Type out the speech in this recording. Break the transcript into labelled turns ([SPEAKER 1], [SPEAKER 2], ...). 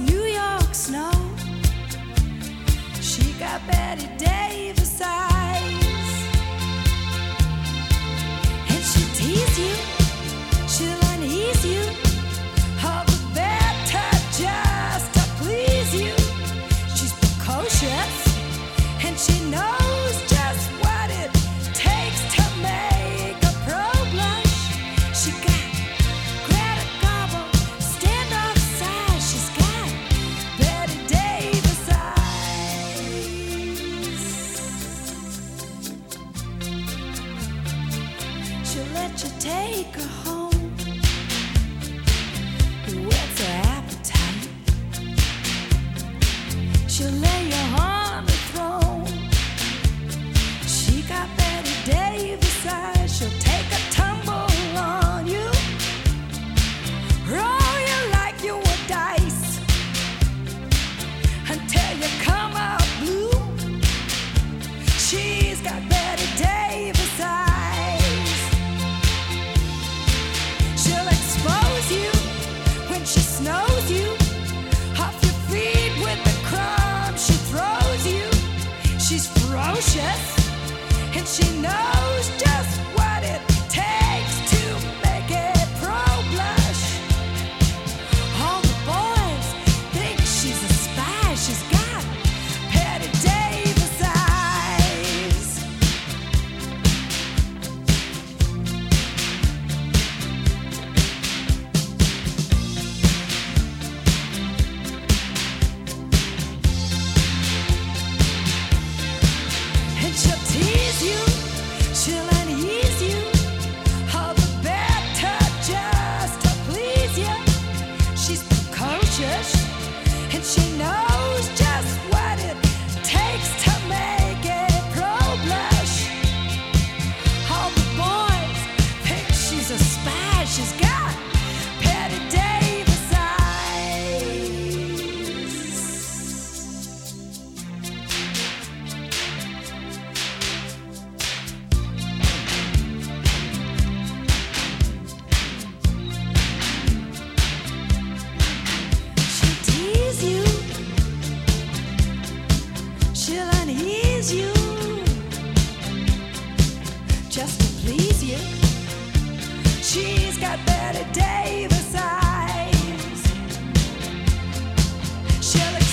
[SPEAKER 1] New York snow. She got Betty Davis eyes. Let you take her home. Her appetite? She'll lay you on the throne. She got Betty Davis eyes. She'll take a tumble on you. Roll you like you were dice until you come blue. She's got She's ferocious, and she knows just what. just to please you. She's got Betty Davis eyes. She'll